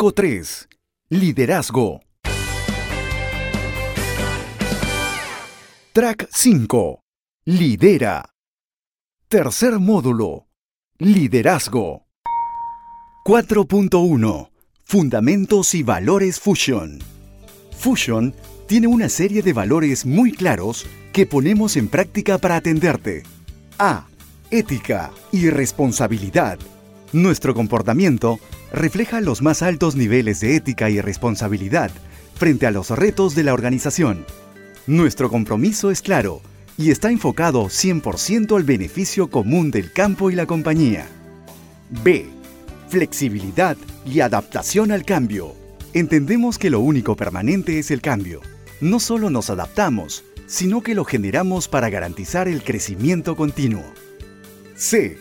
Disco 3. Liderazgo. Track 5. Lidera. Tercer módulo. Liderazgo. 4.1. Fundamentos y valores Fusion. Fusion tiene una serie de valores muy claros que ponemos en práctica para atenderte. A. Ética y responsabilidad. Nuestro comportamiento refleja los más altos niveles de ética y responsabilidad frente a los retos de la organización. Nuestro compromiso es claro y está enfocado 100% al beneficio común del campo y la compañía. B. Flexibilidad y adaptación al cambio. Entendemos que lo único permanente es el cambio. No solo nos adaptamos, sino que lo generamos para garantizar el crecimiento continuo. C.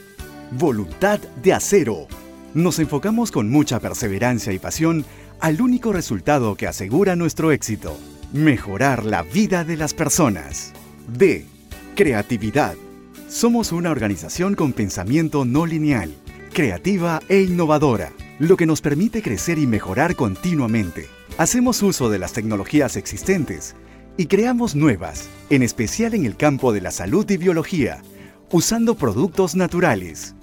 Voluntad de acero. Nos enfocamos con mucha perseverancia y pasión al único resultado que asegura nuestro éxito, mejorar la vida de las personas. D. Creatividad. Somos una organización con pensamiento no lineal, creativa e innovadora, lo que nos permite crecer y mejorar continuamente. Hacemos uso de las tecnologías existentes y creamos nuevas, en especial en el campo de la salud y biología, usando productos naturales.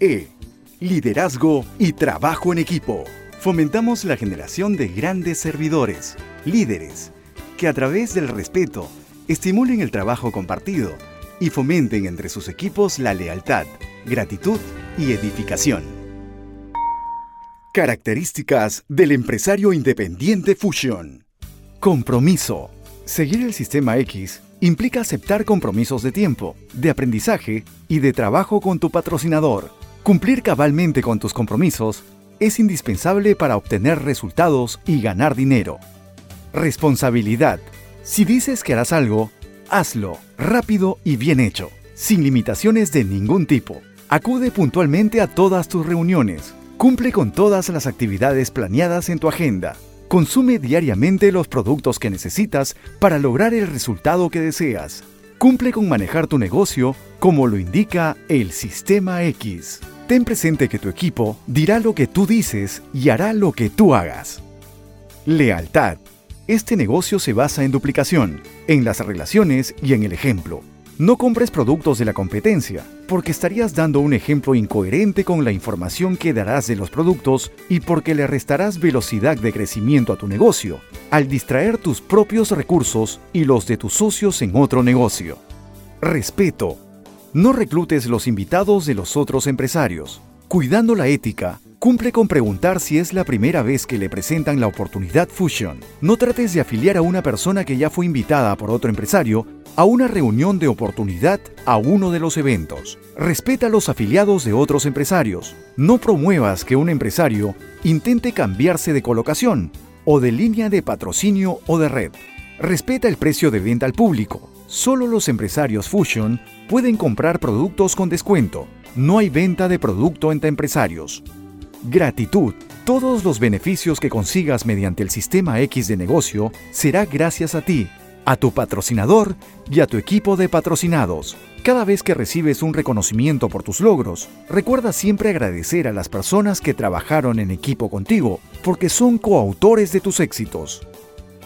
E. Liderazgo y trabajo en equipo. Fomentamos la generación de grandes servidores, líderes, que a través del respeto estimulen el trabajo compartido y fomenten entre sus equipos la lealtad, gratitud y edificación. Características del empresario independiente Fusion. Compromiso. Seguir el sistema X implica aceptar compromisos de tiempo, de aprendizaje y de trabajo con tu patrocinador. Cumplir cabalmente con tus compromisos es indispensable para obtener resultados y ganar dinero. Responsabilidad. Si dices que harás algo, hazlo rápido y bien hecho, sin limitaciones de ningún tipo. Acude puntualmente a todas tus reuniones. Cumple con todas las actividades planeadas en tu agenda. Consume diariamente los productos que necesitas para lograr el resultado que deseas. Cumple con manejar tu negocio como lo indica el Sistema X. Ten presente que tu equipo dirá lo que tú dices y hará lo que tú hagas. Lealtad. Este negocio se basa en duplicación, en las relaciones y en el ejemplo. No compres productos de la competencia, porque estarías dando un ejemplo incoherente con la información que darás de los productos y porque le restarás velocidad de crecimiento a tu negocio, al distraer tus propios recursos y los de tus socios en otro negocio. Respeto. No reclutes los invitados de los otros empresarios. Cuidando la ética, cumple con preguntar si es la primera vez que le presentan la oportunidad Fusion. No trates de afiliar a una persona que ya fue invitada por otro empresario a una reunión de oportunidad a uno de los eventos. Respeta a los afiliados de otros empresarios. No promuevas que un empresario intente cambiarse de colocación o de línea de patrocinio o de red. Respeta el precio de venta al público. Solo los empresarios Fusion pueden comprar productos con descuento. No hay venta de producto entre empresarios. Gratitud. Todos los beneficios que consigas mediante el sistema X de negocio será gracias a ti a tu patrocinador y a tu equipo de patrocinados. Cada vez que recibes un reconocimiento por tus logros, recuerda siempre agradecer a las personas que trabajaron en equipo contigo, porque son coautores de tus éxitos.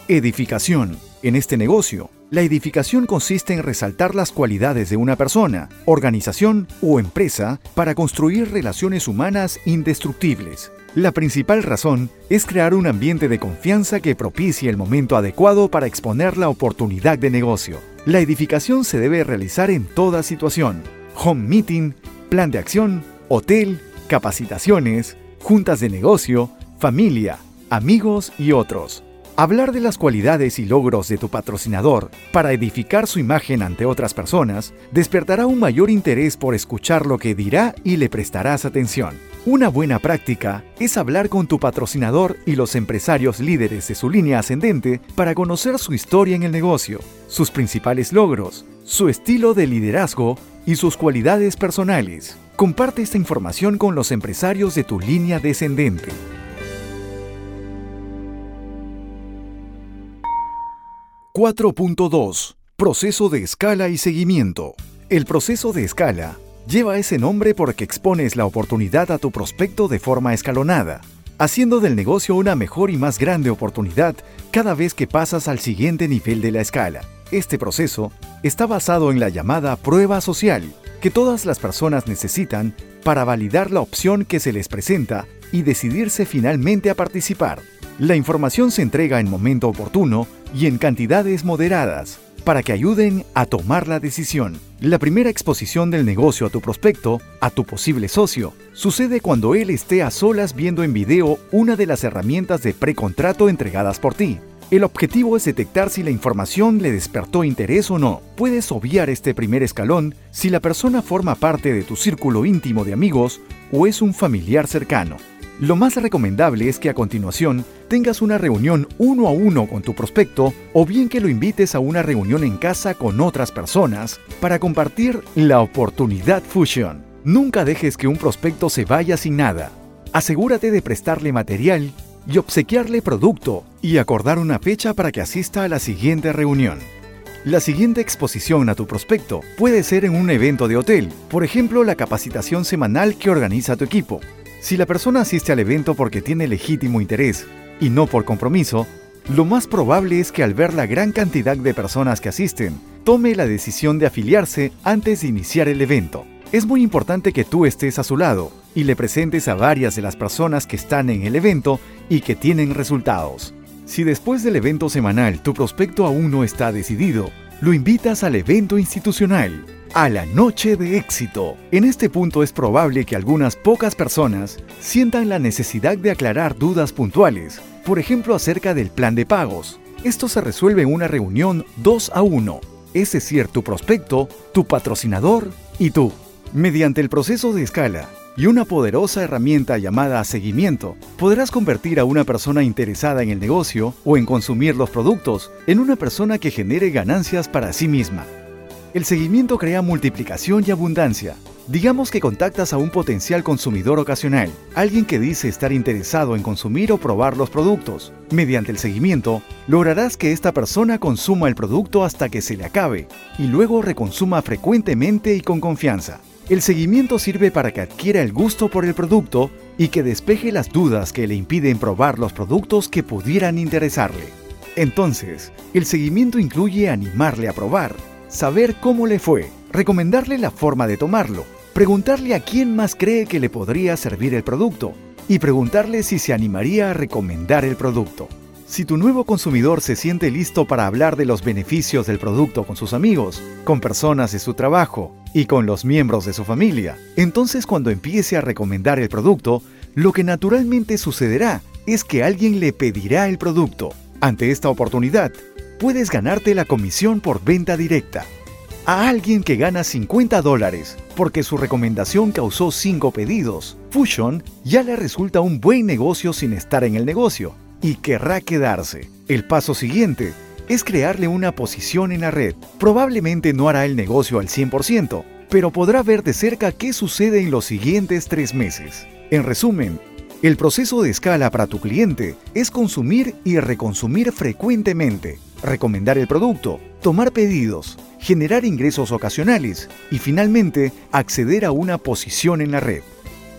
Edificación. En este negocio, la edificación consiste en resaltar las cualidades de una persona, organización o empresa para construir relaciones humanas indestructibles. La principal razón es crear un ambiente de confianza que propicie el momento adecuado para exponer la oportunidad de negocio. La edificación se debe realizar en toda situación. Home meeting, plan de acción, hotel, capacitaciones, juntas de negocio, familia, amigos y otros. Hablar de las cualidades y logros de tu patrocinador para edificar su imagen ante otras personas despertará un mayor interés por escuchar lo que dirá y le prestarás atención. Una buena práctica es hablar con tu patrocinador y los empresarios líderes de su línea ascendente para conocer su historia en el negocio, sus principales logros, su estilo de liderazgo y sus cualidades personales. Comparte esta información con los empresarios de tu línea descendente. ...4.2... Proceso de escala y seguimiento. El proceso de escala Lleva ese nombre porque expones la oportunidad a tu prospecto de forma escalonada. haciendo del negocio una mejor y más grande oportunidad cada vez que pasas al siguiente nivel de la escala. Este proceso está basado en la llamada prueba social, que todas las personas necesitan para validar la opción que se les presenta y decidirse finalmente a participar. La información se entrega en momento oportuno y en cantidades moderadas para que ayuden a tomar la decisión. La primera exposición del negocio a tu prospecto, a tu posible socio, sucede cuando él esté a solas viendo en video una de las herramientas de precontrato entregadas por ti. El objetivo es detectar si la información le despertó interés o no. Puedes obviar este primer escalón si la persona forma parte de tu círculo íntimo de amigos o es un familiar cercano. Lo más recomendable es que a continuación tengas una reunión uno a uno con tu prospecto o bien que lo invites a una reunión en casa con otras personas para compartir la oportunidad Fusion. Nunca dejes que un prospecto se vaya sin nada. Asegúrate de prestarle material y obsequiarle producto y acordar una fecha para que asista a la siguiente reunión. La siguiente exposición a tu prospecto puede ser en un evento de hotel, por ejemplo la capacitación semanal que organiza tu equipo. Si la persona asiste al evento porque tiene legítimo interés y no por compromiso, lo más probable es que al ver la gran cantidad de personas que asisten, tome la decisión de afiliarse antes de iniciar el evento. Es muy importante que tú estés a su lado y le presentes a varias de las personas que están en el evento y que tienen resultados. Si después del evento semanal tu prospecto aún no está decidido, lo invitas al evento institucional, a la noche de éxito. En este punto es probable que algunas pocas personas sientan la necesidad de aclarar dudas puntuales, por ejemplo acerca del plan de pagos. Esto se resuelve en una reunión 2 a 1, es decir, tu prospecto, tu patrocinador y tú. Mediante el proceso de escala y una poderosa herramienta llamada seguimiento, podrás convertir a una persona interesada en el negocio o en consumir los productos en una persona que genere ganancias para sí misma. El seguimiento crea multiplicación y abundancia. Digamos que contactas a un potencial consumidor ocasional, alguien que dice estar interesado en consumir o probar los productos. Mediante el seguimiento, lograrás que esta persona consuma el producto hasta que se le acabe y luego reconsuma frecuentemente y con confianza. El seguimiento sirve para que adquiera el gusto por el producto y que despeje las dudas que le impiden probar los productos que pudieran interesarle. Entonces, el seguimiento incluye animarle a probar, saber cómo le fue, recomendarle la forma de tomarlo, preguntarle a quién más cree que le podría servir el producto y preguntarle si se animaría a recomendar el producto. Si tu nuevo consumidor se siente listo para hablar de los beneficios del producto con sus amigos, con personas de su trabajo y con los miembros de su familia, entonces cuando empiece a recomendar el producto, lo que naturalmente sucederá es que alguien le pedirá el producto. Ante esta oportunidad, puedes ganarte la comisión por venta directa. A alguien que gana 50 dólares porque su recomendación causó 5 pedidos, Fusion ya le resulta un buen negocio sin estar en el negocio y querrá quedarse. El paso siguiente es crearle una posición en la red. Probablemente no hará el negocio al 100%, pero podrá ver de cerca qué sucede en los siguientes tres meses. En resumen, el proceso de escala para tu cliente es consumir y reconsumir frecuentemente, recomendar el producto, tomar pedidos, generar ingresos ocasionales y finalmente acceder a una posición en la red.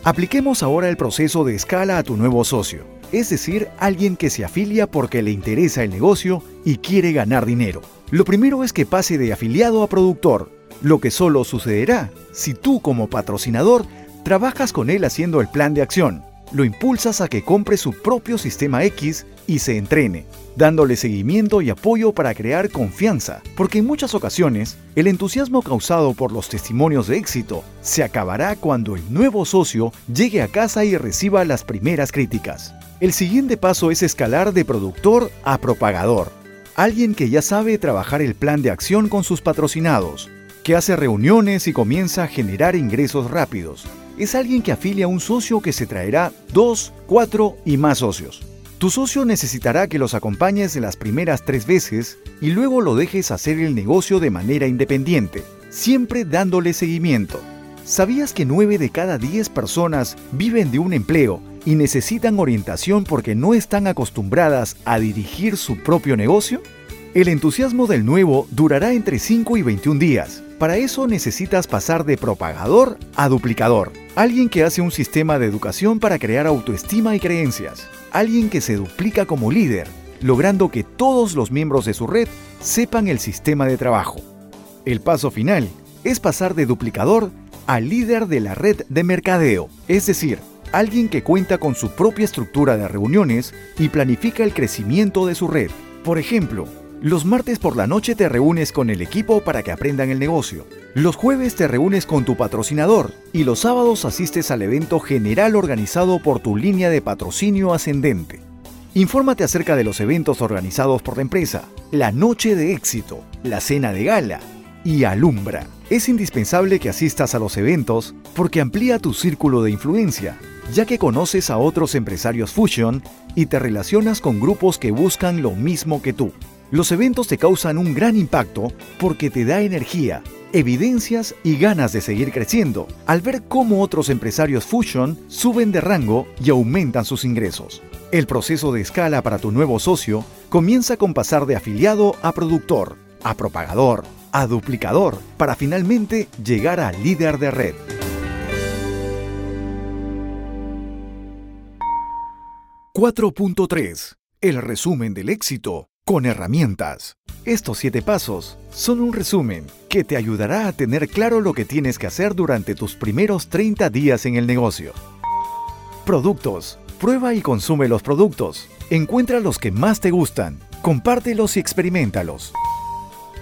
Apliquemos ahora el proceso de escala a tu nuevo socio es decir, alguien que se afilia porque le interesa el negocio y quiere ganar dinero. Lo primero es que pase de afiliado a productor, lo que solo sucederá si tú como patrocinador trabajas con él haciendo el plan de acción, lo impulsas a que compre su propio sistema X y se entrene, dándole seguimiento y apoyo para crear confianza, porque en muchas ocasiones el entusiasmo causado por los testimonios de éxito se acabará cuando el nuevo socio llegue a casa y reciba las primeras críticas. El siguiente paso es escalar de productor a propagador, alguien que ya sabe trabajar el plan de acción con sus patrocinados, que hace reuniones y comienza a generar ingresos rápidos. Es alguien que afilia a un socio que se traerá dos, cuatro y más socios. Tu socio necesitará que los acompañes las primeras tres veces y luego lo dejes hacer el negocio de manera independiente, siempre dándole seguimiento. ¿Sabías que 9 de cada 10 personas viven de un empleo y necesitan orientación porque no están acostumbradas a dirigir su propio negocio? El entusiasmo del nuevo durará entre 5 y 21 días. Para eso necesitas pasar de propagador a duplicador. Alguien que hace un sistema de educación para crear autoestima y creencias. Alguien que se duplica como líder, logrando que todos los miembros de su red sepan el sistema de trabajo. El paso final es pasar de duplicador a líder de la red de mercadeo, es decir, alguien que cuenta con su propia estructura de reuniones y planifica el crecimiento de su red. Por ejemplo, los martes por la noche te reúnes con el equipo para que aprendan el negocio. Los jueves te reúnes con tu patrocinador y los sábados asistes al evento general organizado por tu línea de patrocinio ascendente. Infórmate acerca de los eventos organizados por la empresa, la noche de éxito, la cena de gala y alumbra. Es indispensable que asistas a los eventos porque amplía tu círculo de influencia ya que conoces a otros empresarios Fusion y te relacionas con grupos que buscan lo mismo que tú. Los eventos te causan un gran impacto porque te da energía, evidencias y ganas de seguir creciendo al ver cómo otros empresarios Fusion suben de rango y aumentan sus ingresos. El proceso de escala para tu nuevo socio comienza con pasar de afiliado a productor, a propagador, a duplicador, para finalmente llegar a líder de red. 4.3. El resumen del éxito con herramientas. Estos siete pasos son un resumen que te ayudará a tener claro lo que tienes que hacer durante tus primeros 30 días en el negocio. Productos. Prueba y consume los productos. Encuentra los que más te gustan. Compártelos y experimentalos.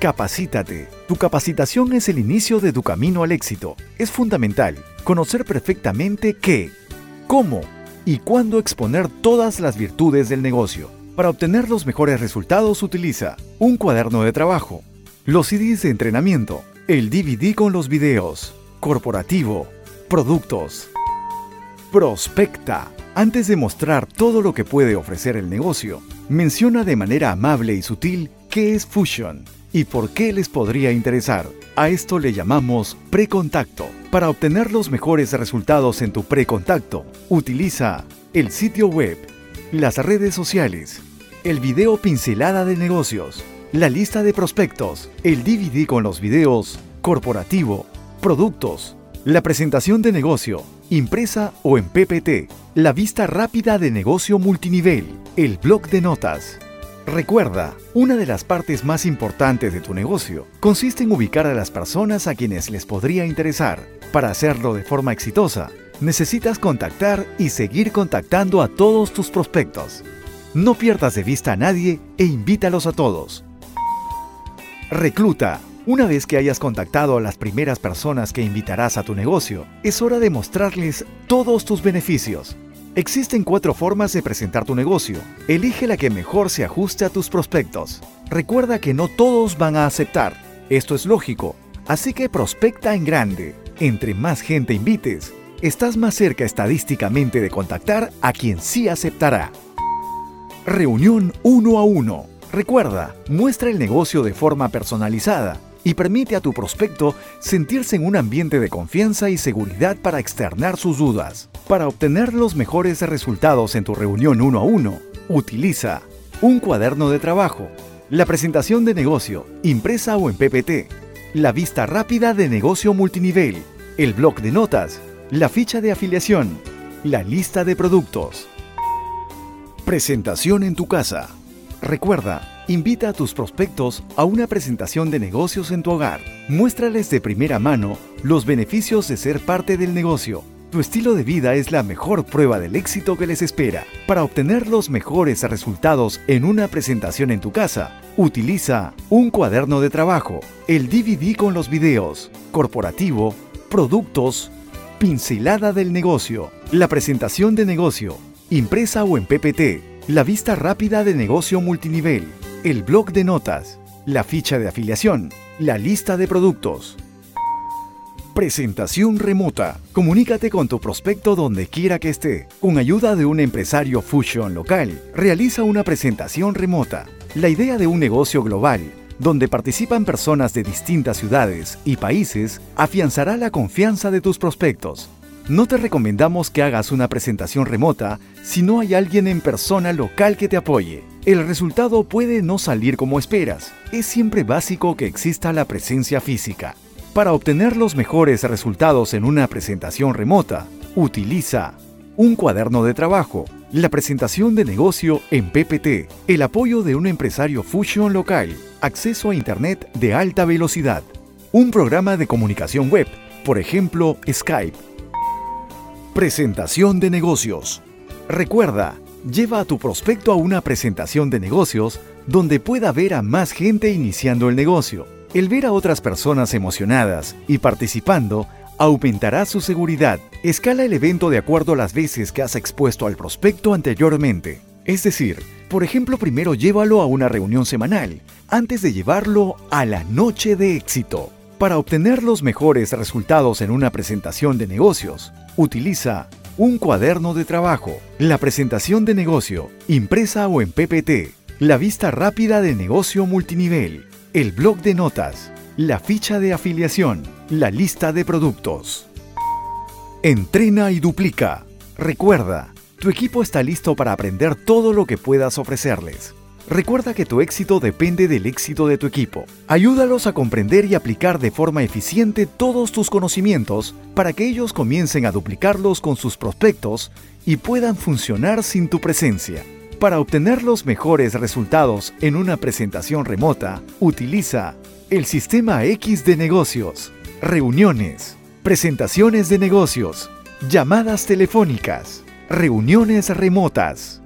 Capacítate. Tu capacitación es el inicio de tu camino al éxito. Es fundamental conocer perfectamente qué, cómo y cuándo exponer todas las virtudes del negocio. Para obtener los mejores resultados utiliza un cuaderno de trabajo, los CDs de entrenamiento, el DVD con los videos, corporativo, productos. Prospecta. Antes de mostrar todo lo que puede ofrecer el negocio, menciona de manera amable y sutil qué es Fusion y por qué les podría interesar. A esto le llamamos precontacto. Para obtener los mejores resultados en tu precontacto, utiliza el sitio web, las redes sociales, el video pincelada de negocios, la lista de prospectos, el DVD con los videos, corporativo, productos, la presentación de negocio, impresa o en PPT, la vista rápida de negocio multinivel, el blog de notas, Recuerda, una de las partes más importantes de tu negocio consiste en ubicar a las personas a quienes les podría interesar. Para hacerlo de forma exitosa, necesitas contactar y seguir contactando a todos tus prospectos. No pierdas de vista a nadie e invítalos a todos. Recluta. Una vez que hayas contactado a las primeras personas que invitarás a tu negocio, es hora de mostrarles todos tus beneficios Existen cuatro formas de presentar tu negocio. Elige la que mejor se ajuste a tus prospectos. Recuerda que no todos van a aceptar. Esto es lógico. Así que prospecta en grande. Entre más gente invites, estás más cerca estadísticamente de contactar a quien sí aceptará. Reunión uno a uno. Recuerda, muestra el negocio de forma personalizada y permite a tu prospecto sentirse en un ambiente de confianza y seguridad para externar sus dudas. Para obtener los mejores resultados en tu reunión uno a uno, utiliza un cuaderno de trabajo, la presentación de negocio, impresa o en PPT, la vista rápida de negocio multinivel, el blog de notas, la ficha de afiliación, la lista de productos. Presentación en tu casa. Recuerda, Invita a tus prospectos a una presentación de negocios en tu hogar. Muéstrales de primera mano los beneficios de ser parte del negocio. Tu estilo de vida es la mejor prueba del éxito que les espera. Para obtener los mejores resultados en una presentación en tu casa, utiliza un cuaderno de trabajo, el DVD con los videos, corporativo, productos, pincelada del negocio, la presentación de negocio, impresa o en PPT, la vista rápida de negocio multinivel, el blog de notas, la ficha de afiliación, la lista de productos. Presentación remota. Comunícate con tu prospecto donde quiera que esté. Con ayuda de un empresario Fusion local, realiza una presentación remota. La idea de un negocio global, donde participan personas de distintas ciudades y países, afianzará la confianza de tus prospectos. No te recomendamos que hagas una presentación remota si no hay alguien en persona local que te apoye. El resultado puede no salir como esperas. Es siempre básico que exista la presencia física. Para obtener los mejores resultados en una presentación remota, utiliza un cuaderno de trabajo, la presentación de negocio en PPT, el apoyo de un empresario Fusion local, acceso a Internet de alta velocidad, un programa de comunicación web, por ejemplo Skype. Presentación de negocios. Recuerda, lleva a tu prospecto a una presentación de negocios donde pueda ver a más gente iniciando el negocio. El ver a otras personas emocionadas y participando aumentará su seguridad. Escala el evento de acuerdo a las veces que has expuesto al prospecto anteriormente. Es decir, por ejemplo, primero llévalo a una reunión semanal, antes de llevarlo a la noche de éxito. Para obtener los mejores resultados en una presentación de negocios, utiliza un cuaderno de trabajo, la presentación de negocio, impresa o en PPT, la vista rápida de negocio multinivel, el blog de notas, la ficha de afiliación, la lista de productos. Entrena y duplica. Recuerda, tu equipo está listo para aprender todo lo que puedas ofrecerles. Recuerda que tu éxito depende del éxito de tu equipo. Ayúdalos a comprender y aplicar de forma eficiente todos tus conocimientos para que ellos comiencen a duplicarlos con sus prospectos y puedan funcionar sin tu presencia. Para obtener los mejores resultados en una presentación remota, utiliza el sistema X de negocios, reuniones, presentaciones de negocios, llamadas telefónicas, reuniones remotas.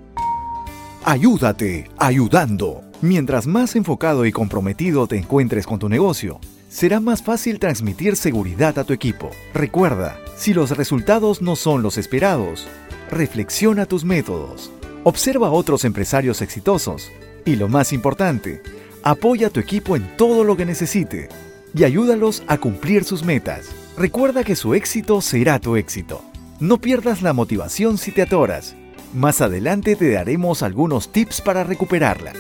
Ayúdate ayudando. Mientras más enfocado y comprometido te encuentres con tu negocio, será más fácil transmitir seguridad a tu equipo. Recuerda, si los resultados no son los esperados, reflexiona tus métodos, observa a otros empresarios exitosos y lo más importante, Apoya a tu equipo en todo lo que necesite y ayúdalos a cumplir sus metas. Recuerda que su éxito será tu éxito. No pierdas la motivación si te atoras. Más adelante te daremos algunos tips para recuperarla.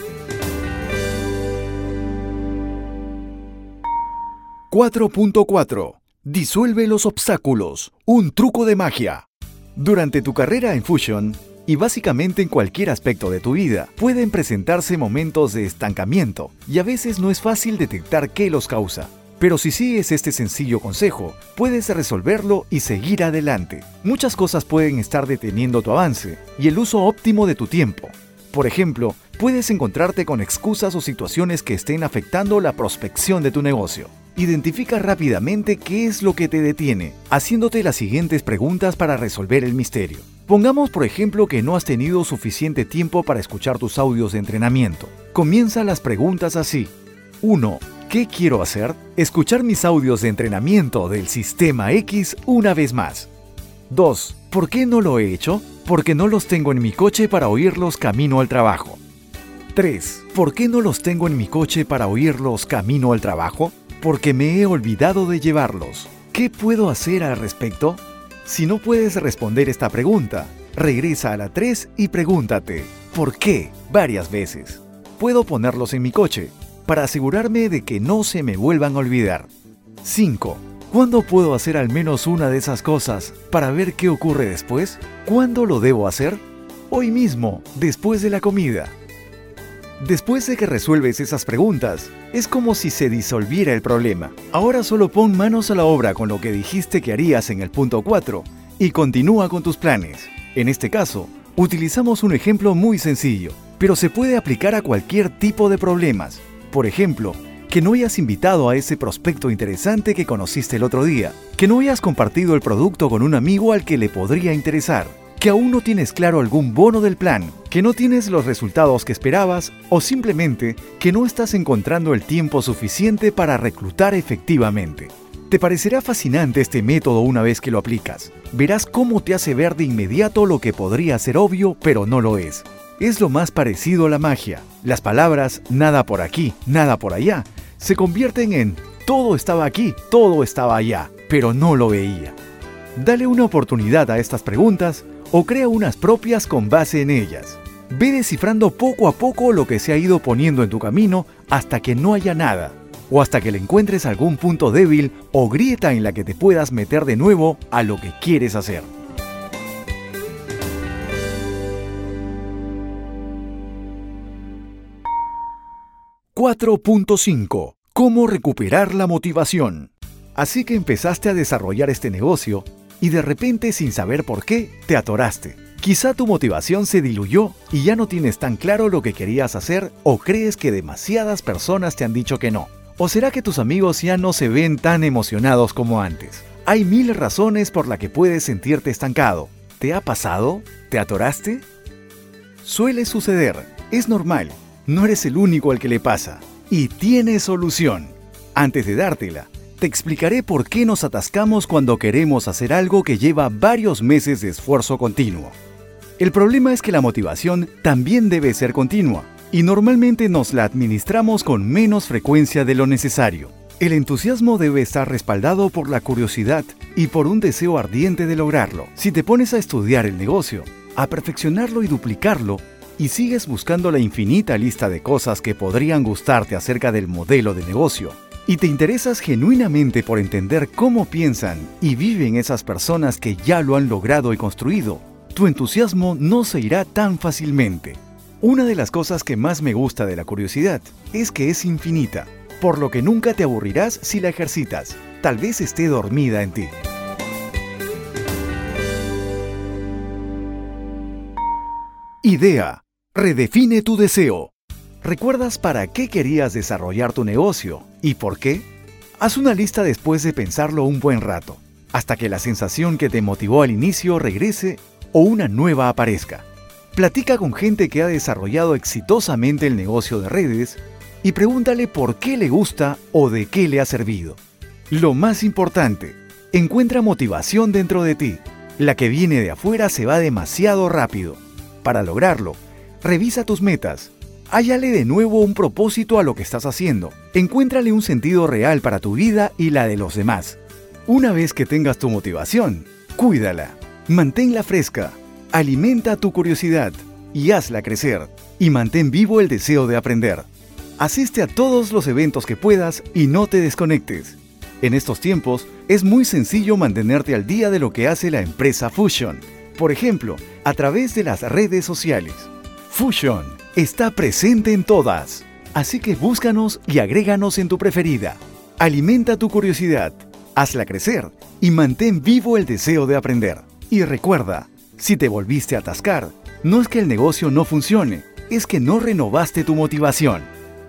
4.4. Disuelve los obstáculos. Un truco de magia. Durante tu carrera en Fusion, y básicamente en cualquier aspecto de tu vida pueden presentarse momentos de estancamiento y a veces no es fácil detectar qué los causa. Pero si sigues este sencillo consejo, puedes resolverlo y seguir adelante. Muchas cosas pueden estar deteniendo tu avance y el uso óptimo de tu tiempo. Por ejemplo, puedes encontrarte con excusas o situaciones que estén afectando la prospección de tu negocio. Identifica rápidamente qué es lo que te detiene, haciéndote las siguientes preguntas para resolver el misterio. Pongamos por ejemplo que no has tenido suficiente tiempo para escuchar tus audios de entrenamiento. Comienza las preguntas así. 1. ¿Qué quiero hacer? Escuchar mis audios de entrenamiento del sistema X una vez más. 2. ¿Por qué no lo he hecho? Porque no los tengo en mi coche para oírlos camino al trabajo. 3. ¿Por qué no los tengo en mi coche para oírlos camino al trabajo? Porque me he olvidado de llevarlos. ¿Qué puedo hacer al respecto? Si no puedes responder esta pregunta, regresa a la 3 y pregúntate, ¿por qué? varias veces. Puedo ponerlos en mi coche para asegurarme de que no se me vuelvan a olvidar. 5. ¿Cuándo puedo hacer al menos una de esas cosas para ver qué ocurre después? ¿Cuándo lo debo hacer? Hoy mismo, después de la comida. Después de que resuelves esas preguntas, es como si se disolviera el problema. Ahora solo pon manos a la obra con lo que dijiste que harías en el punto 4 y continúa con tus planes. En este caso, utilizamos un ejemplo muy sencillo, pero se puede aplicar a cualquier tipo de problemas. Por ejemplo, que no hayas invitado a ese prospecto interesante que conociste el otro día, que no hayas compartido el producto con un amigo al que le podría interesar, que aún no tienes claro algún bono del plan, que no tienes los resultados que esperabas o simplemente que no estás encontrando el tiempo suficiente para reclutar efectivamente. Te parecerá fascinante este método una vez que lo aplicas. Verás cómo te hace ver de inmediato lo que podría ser obvio, pero no lo es. Es lo más parecido a la magia. Las palabras nada por aquí, nada por allá, se convierten en todo estaba aquí, todo estaba allá, pero no lo veía. Dale una oportunidad a estas preguntas o crea unas propias con base en ellas. Ve descifrando poco a poco lo que se ha ido poniendo en tu camino hasta que no haya nada. o hasta que le encuentres algún punto débil o grieta en la que te puedas meter de nuevo a lo que quieres hacer. 4.5. ¿Cómo recuperar la motivación? Así que empezaste a desarrollar este negocio y de repente sin saber por qué te atoraste. Quizá tu motivación se diluyó y ya no tienes tan claro lo que querías hacer o crees que demasiadas personas te han dicho que no. ¿O será que tus amigos ya no se ven tan emocionados como antes? Hay mil razones por las que puedes sentirte estancado. ¿Te ha pasado? ¿Te atoraste? Suele suceder, es normal no eres el único al que le pasa y tiene solución. Antes de dártela, te explicaré por qué nos atascamos cuando queremos hacer algo que lleva varios meses de esfuerzo continuo. El problema es que la motivación también debe ser continua y normalmente nos la administramos con menos frecuencia de lo necesario. El entusiasmo debe estar respaldado por la curiosidad y por un deseo ardiente de lograrlo. Si te pones a estudiar el negocio, a perfeccionarlo y duplicarlo, y sigues buscando la infinita lista de cosas que podrían gustarte acerca del modelo de negocio, y te interesas genuinamente por entender cómo piensan y viven esas personas que ya lo han logrado y construido, tu entusiasmo no se irá tan fácilmente. Una de las cosas que más me gusta de la curiosidad es que es infinita, por lo que nunca te aburrirás si la ejercitas, tal vez esté dormida en ti. Idea Redefine tu deseo. ¿Recuerdas para qué querías desarrollar tu negocio y por qué? Haz una lista después de pensarlo un buen rato, hasta que la sensación que te motivó al inicio regrese o una nueva aparezca. Platica con gente que ha desarrollado exitosamente el negocio de redes y pregúntale por qué le gusta o de qué le ha servido. Lo más importante, encuentra motivación dentro de ti. La que viene de afuera se va demasiado rápido. Para lograrlo, Revisa tus metas. Háyale de nuevo un propósito a lo que estás haciendo. Encuéntrale un sentido real para tu vida y la de los demás. Una vez que tengas tu motivación, cuídala. Manténla fresca. Alimenta tu curiosidad y hazla crecer. Y mantén vivo el deseo de aprender. Asiste a todos los eventos que puedas y no te desconectes. En estos tiempos es muy sencillo mantenerte al día de lo que hace la empresa Fusion. Por ejemplo, a través de las redes sociales. Fusion está presente en todas, así que búscanos y agréganos en tu preferida. Alimenta tu curiosidad, hazla crecer y mantén vivo el deseo de aprender. Y recuerda, si te volviste a atascar, no es que el negocio no funcione, es que no renovaste tu motivación.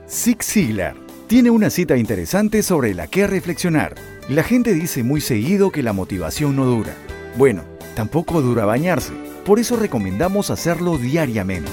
Zig Ziglar tiene una cita interesante sobre la que reflexionar. La gente dice muy seguido que la motivación no dura. Bueno, tampoco dura bañarse, por eso recomendamos hacerlo diariamente.